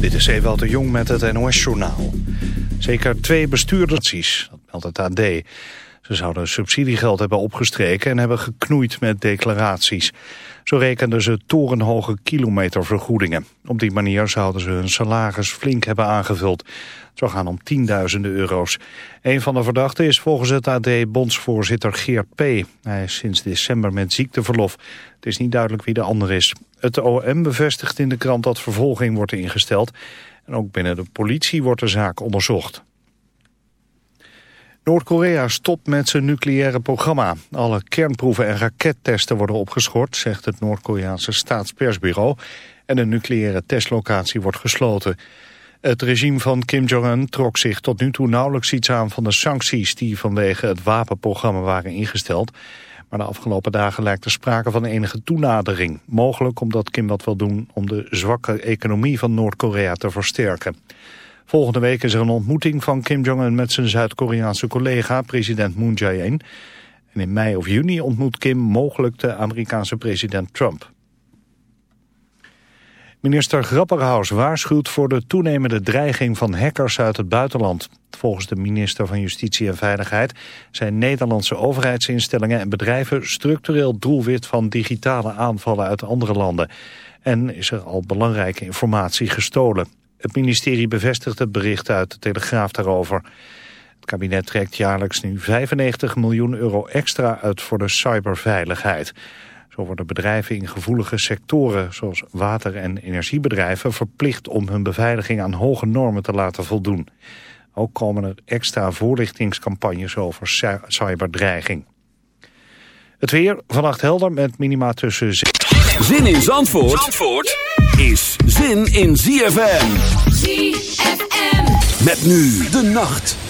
Dit is Ewald de Jong met het NOS-journaal. Zeker twee bestuurders, dat meldt het AD. Ze zouden subsidiegeld hebben opgestreken en hebben geknoeid met declaraties. Zo rekenden ze torenhoge kilometervergoedingen. Op die manier zouden ze hun salaris flink hebben aangevuld. Het zou gaan om tienduizenden euro's. Een van de verdachten is volgens het AD bondsvoorzitter Geert P. Hij is sinds december met ziekteverlof. Het is niet duidelijk wie de ander is. Het OM bevestigt in de krant dat vervolging wordt ingesteld. En ook binnen de politie wordt de zaak onderzocht. Noord-Korea stopt met zijn nucleaire programma. Alle kernproeven en rakettesten worden opgeschort, zegt het Noord-Koreaanse staatspersbureau. En een nucleaire testlocatie wordt gesloten. Het regime van Kim Jong-un trok zich tot nu toe nauwelijks iets aan van de sancties die vanwege het wapenprogramma waren ingesteld. Maar de afgelopen dagen lijkt er sprake van enige toenadering. Mogelijk omdat Kim wat wil doen om de zwakke economie van Noord-Korea te versterken. Volgende week is er een ontmoeting van Kim Jong-un met zijn Zuid-Koreaanse collega, president Moon Jae-in. En in mei of juni ontmoet Kim mogelijk de Amerikaanse president Trump. Minister Grapperhaus waarschuwt voor de toenemende dreiging van hackers uit het buitenland. Volgens de minister van Justitie en Veiligheid zijn Nederlandse overheidsinstellingen en bedrijven structureel doelwit van digitale aanvallen uit andere landen. En is er al belangrijke informatie gestolen. Het ministerie bevestigt het bericht uit de Telegraaf daarover. Het kabinet trekt jaarlijks nu 95 miljoen euro extra uit voor de cyberveiligheid. Zo worden bedrijven in gevoelige sectoren, zoals water- en energiebedrijven, verplicht om hun beveiliging aan hoge normen te laten voldoen. Ook komen er extra voorlichtingscampagnes over cyberdreiging. Het weer vannacht helder met minima tussen... Zin in Zandvoort, Zandvoort is zin in ZFM. ZFM. Met nu de nacht.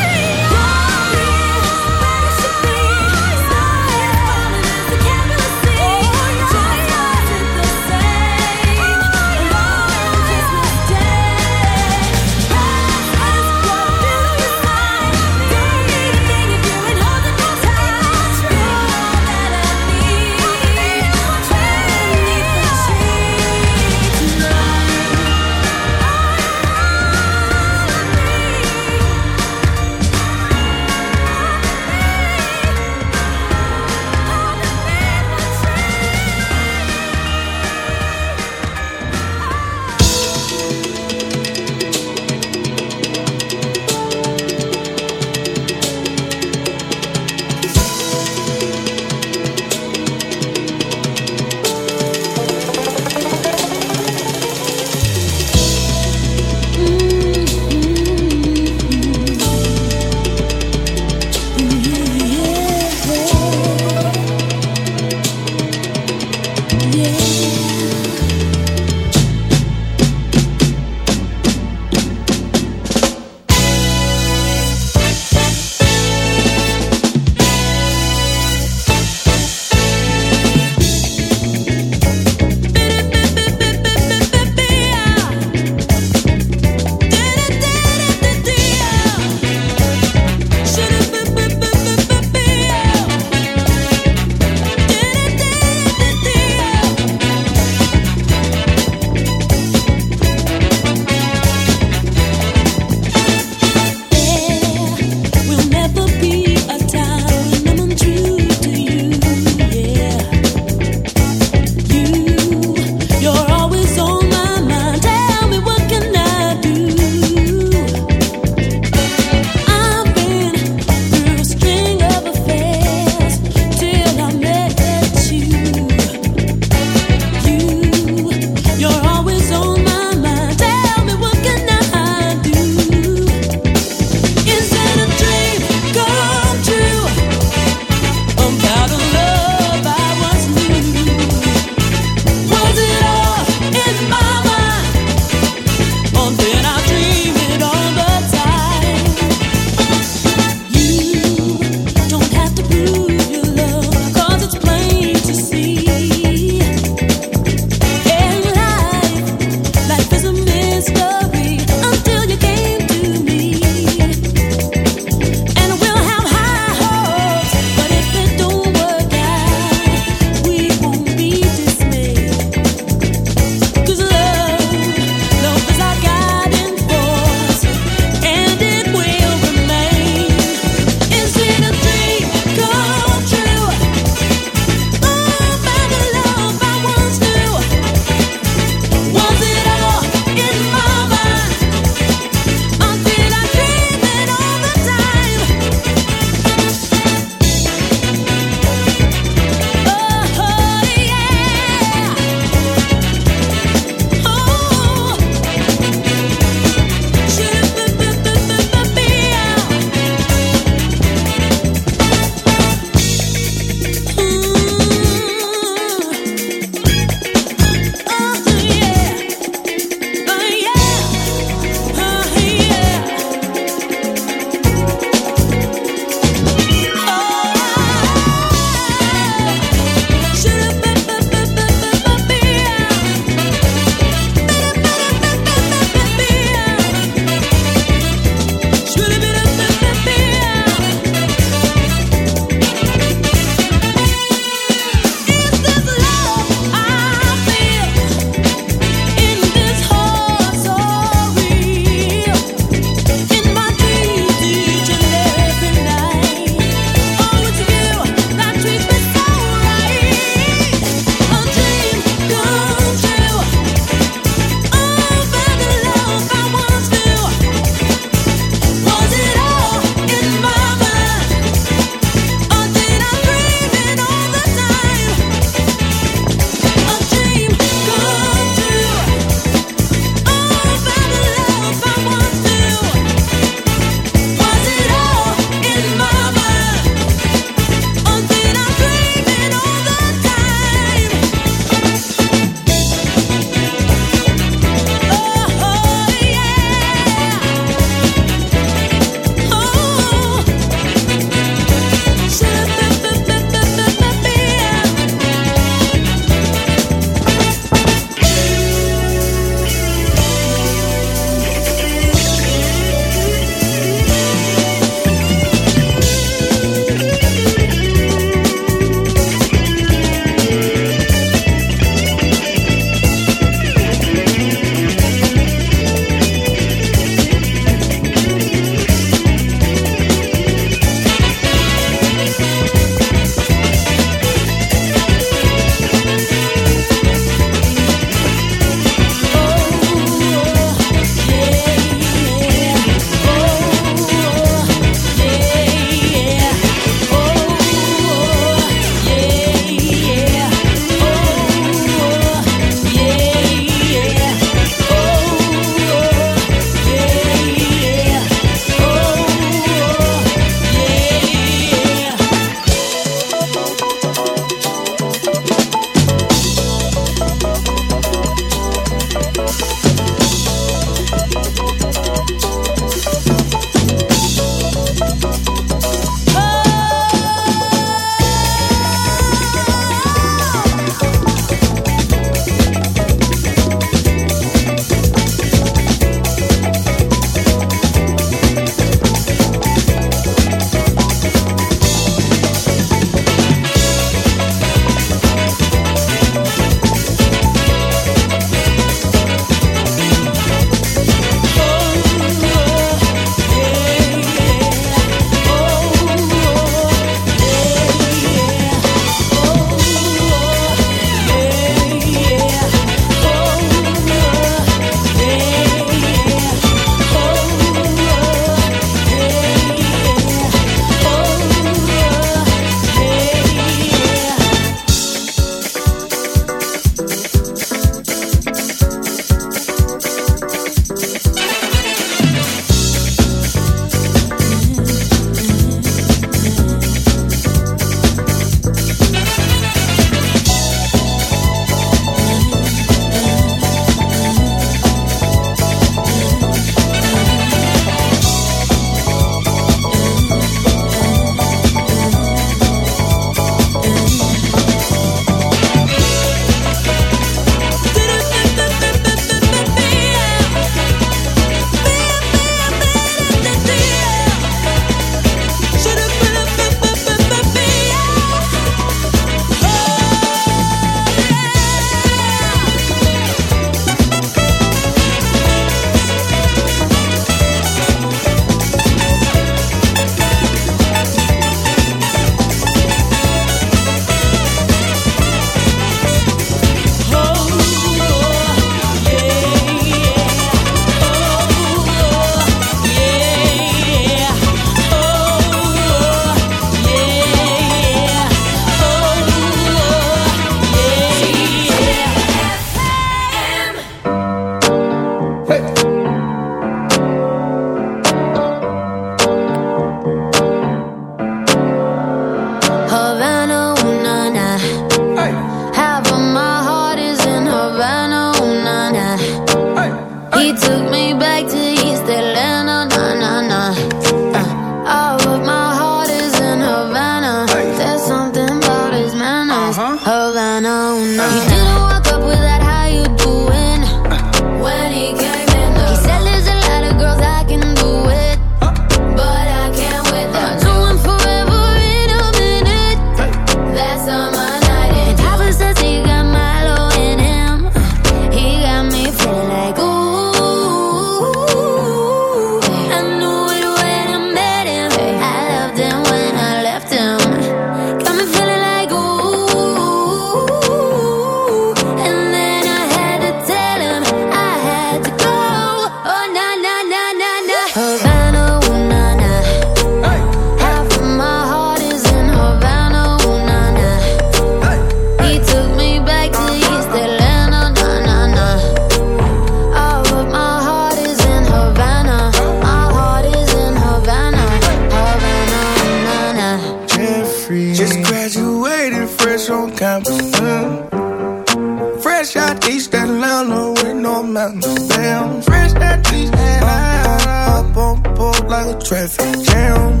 Traffic jam.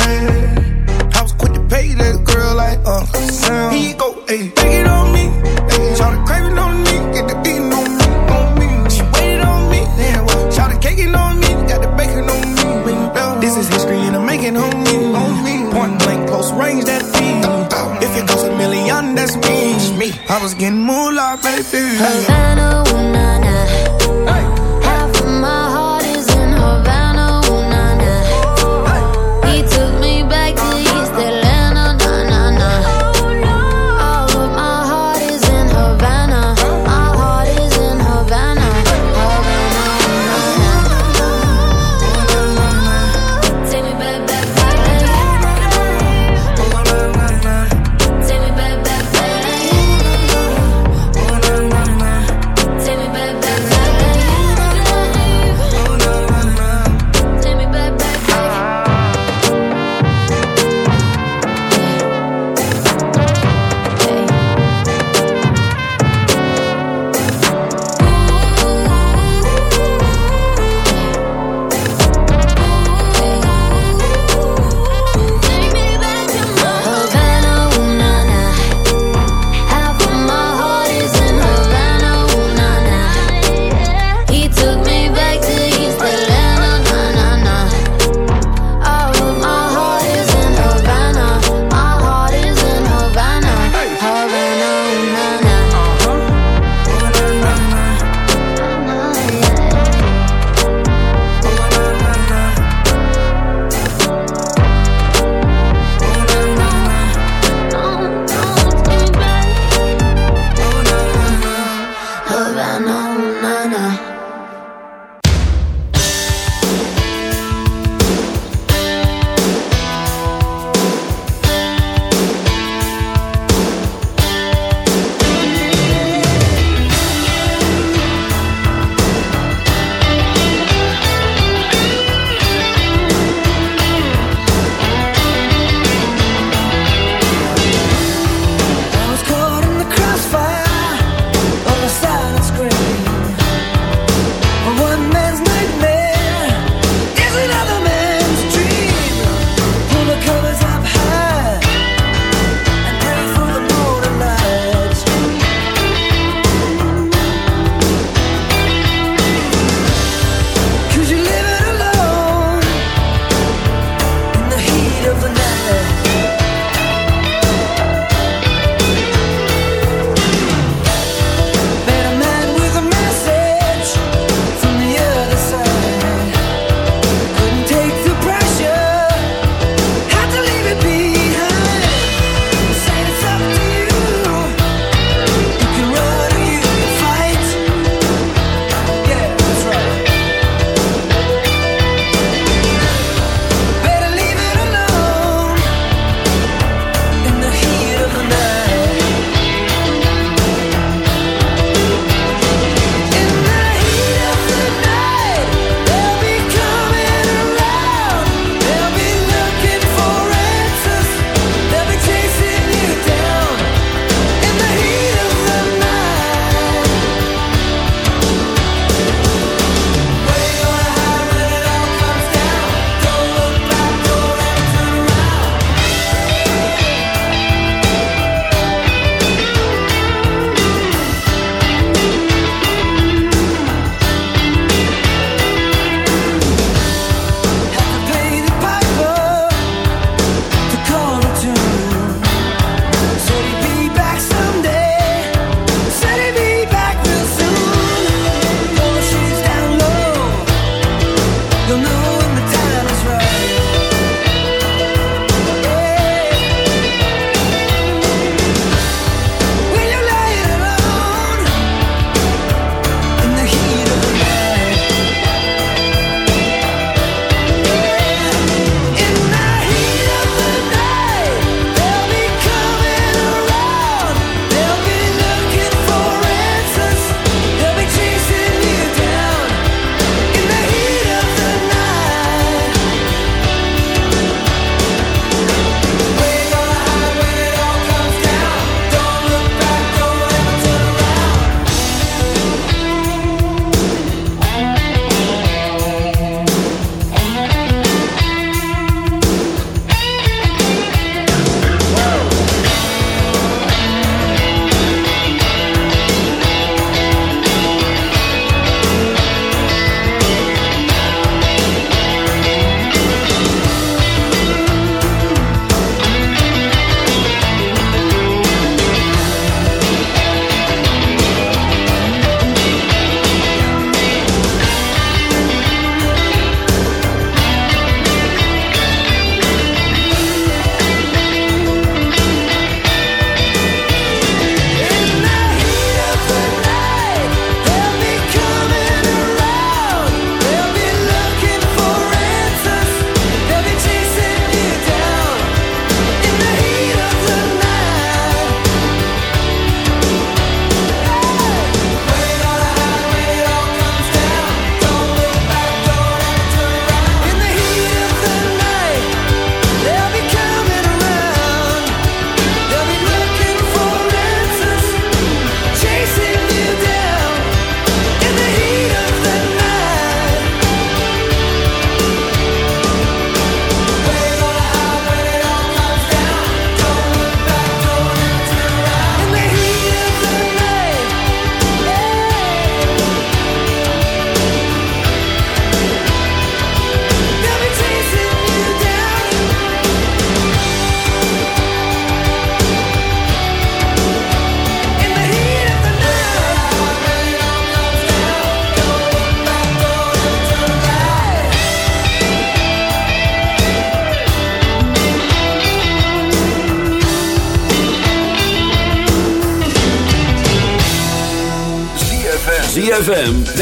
Yeah. I was quick to pay that girl like Uncle Sam. He go, hey, take it on me. Hey, shout the craving on me, get the beating on me, on me. She waited on me, damn, well, shout the caking on me, got the bacon on me. This is history and I'm making on me, on me. Point blank, close range, that feed. If it goes a million, that's me. I was getting moolah, baby. Havana,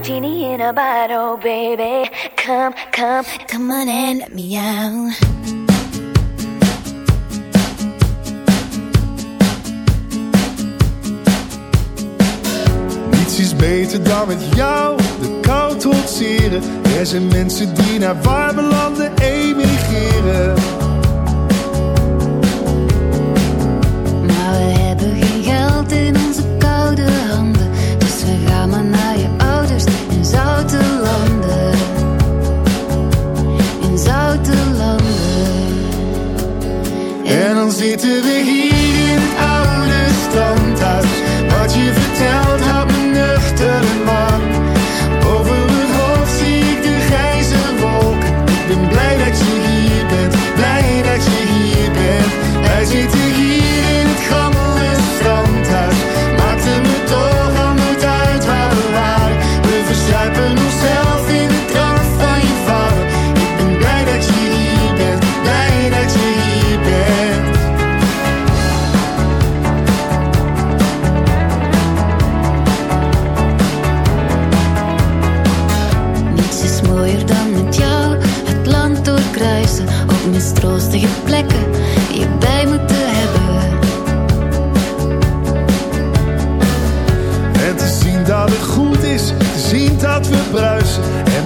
genie in a bottle, baby. Come, come, come on and let me out. Niets is beter dan met jou de kou trotseren. Er zijn mensen die naar warme landen emigreren. to the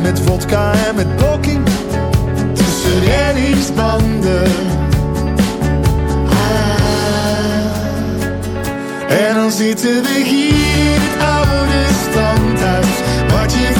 met vodka en met blokking tussen reddingsbanden. Ah. En dan zitten we hier, het oude standaard. Wat je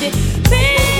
baby.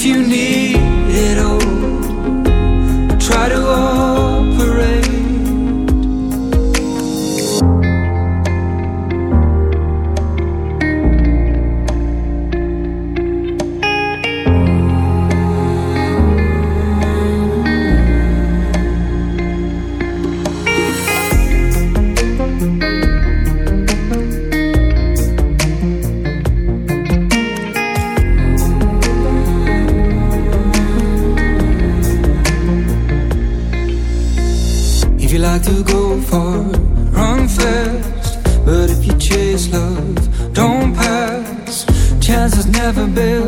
If you need never built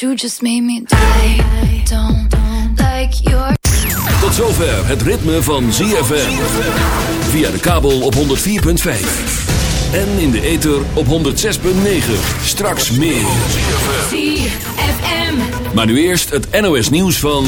You just made me die. Don't like your... Tot zover het ritme van ZFM. Via de kabel op 104.5. En in de ether op 106.9. Straks meer. Maar nu eerst het NOS nieuws van...